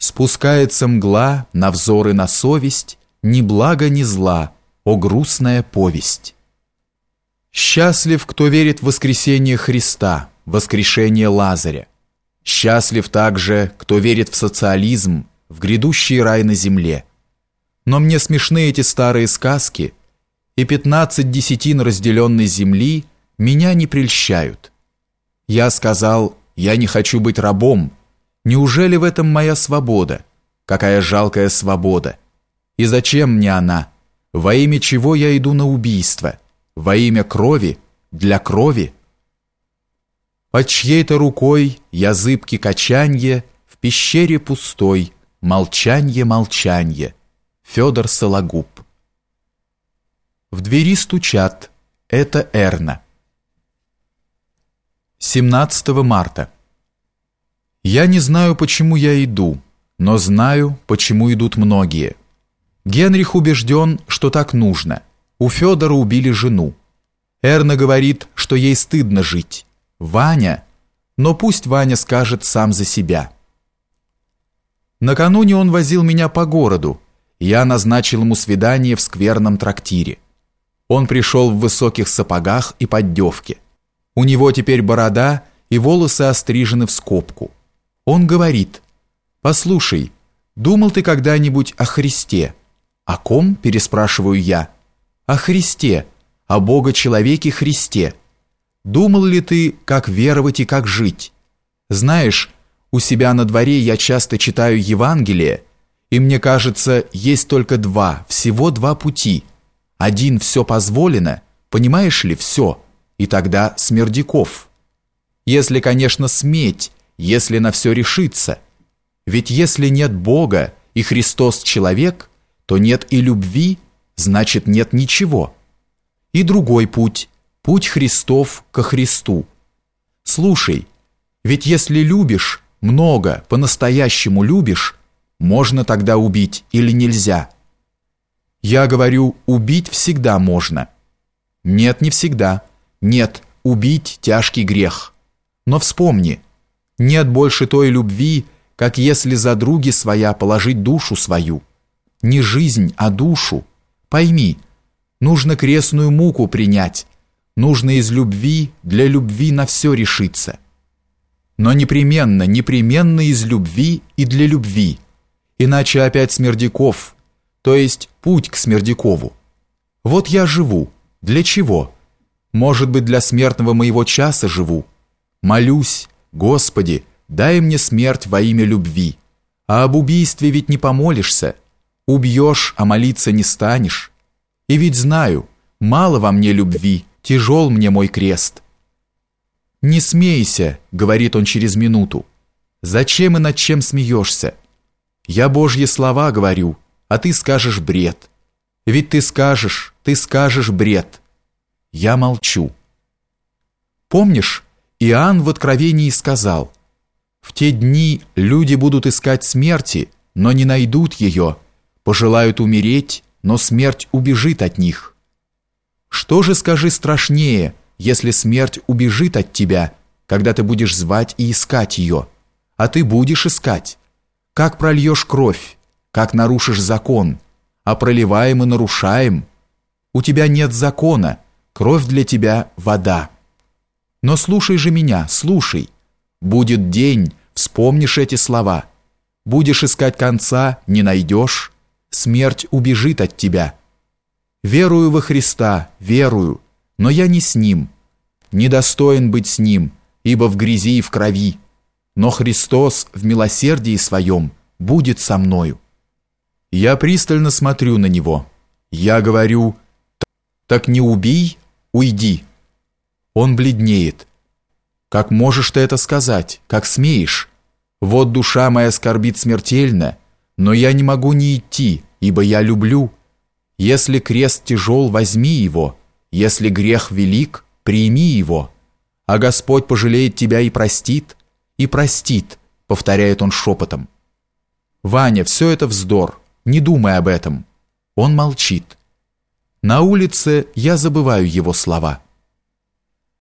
Спускается мгла на взоры на совесть, Ни блага, ни зла, о грустная повесть. Счастлив, кто верит в воскресение Христа, воскрешение Лазаря. Счастлив также, кто верит в социализм, в грядущий рай на земле. Но мне смешны эти старые сказки, и пятнадцать десятин разделенной земли меня не прельщают. Я сказал, я не хочу быть рабом, Неужели в этом моя свобода? Какая жалкая свобода! И зачем мне она? Во имя чего я иду на убийство? Во имя крови? Для крови? Под чьей-то рукой я зыбки качанье В пещере пустой, молчанье, молчанье. Федор Сологуб В двери стучат. Это Эрна. 17 марта. Я не знаю, почему я иду, но знаю, почему идут многие. Генрих убежден, что так нужно. У Федора убили жену. Эрна говорит, что ей стыдно жить. Ваня... Но пусть Ваня скажет сам за себя. Накануне он возил меня по городу. Я назначил ему свидание в скверном трактире. Он пришел в высоких сапогах и поддевке. У него теперь борода и волосы острижены в скобку. Он говорит, «Послушай, думал ты когда-нибудь о Христе?» «О ком?» – переспрашиваю я. «О Христе, о Бога-человеке Христе. Думал ли ты, как веровать и как жить? Знаешь, у себя на дворе я часто читаю Евангелие, и мне кажется, есть только два, всего два пути. Один все позволено, понимаешь ли, все, и тогда смердяков. Если, конечно, сметь, если на все решиться. Ведь если нет Бога и Христос человек, то нет и любви, значит нет ничего. И другой путь, путь Христов ко Христу. Слушай, ведь если любишь, много, по-настоящему любишь, можно тогда убить или нельзя? Я говорю, убить всегда можно. Нет, не всегда. Нет, убить тяжкий грех. Но вспомни, нет больше той любви, как если за други своя положить душу свою. Не жизнь, а душу. Пойми, нужно крестную муку принять, нужно из любви для любви на все решиться. Но непременно, непременно из любви и для любви, иначе опять Смердяков, то есть путь к Смердякову. Вот я живу. Для чего? Может быть, для смертного моего часа живу. Молюсь, Господи, дай мне смерть во имя любви. А об убийстве ведь не помолишься. Убьешь, а молиться не станешь. И ведь знаю, мало во мне любви, тяжел мне мой крест. «Не смейся», — говорит он через минуту. «Зачем и над чем смеешься? Я Божьи слова говорю, а ты скажешь бред. Ведь ты скажешь, ты скажешь бред». Я молчу. Помнишь, Иоанн в Откровении сказал, «В те дни люди будут искать смерти, но не найдут ее, пожелают умереть, но смерть убежит от них». Что же, скажи, страшнее, если смерть убежит от тебя, когда ты будешь звать и искать ее, а ты будешь искать? Как прольешь кровь, как нарушишь закон, а проливаем и нарушаем? У тебя нет закона, кровь для тебя – вода. Но слушай же меня, слушай. Будет день, вспомнишь эти слова. Будешь искать конца, не найдешь. Смерть убежит от тебя. Верую во Христа, верую, но я не с Ним. Недостоин быть с Ним, ибо в грязи и в крови. Но Христос в милосердии Своем будет со мною. Я пристально смотрю на Него. Я говорю, так не убий, уйди. Он бледнеет. «Как можешь ты это сказать? Как смеешь? Вот душа моя скорбит смертельно, но я не могу не идти, ибо я люблю. Если крест тяжел, возьми его, если грех велик, прими его. А Господь пожалеет тебя и простит, и простит», повторяет он шепотом. «Ваня, все это вздор, не думай об этом». Он молчит. На улице я забываю его слова.